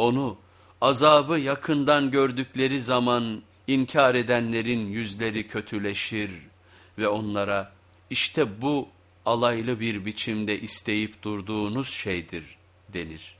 Onu azabı yakından gördükleri zaman inkar edenlerin yüzleri kötüleşir ve onlara işte bu alaylı bir biçimde isteyip durduğunuz şeydir denir.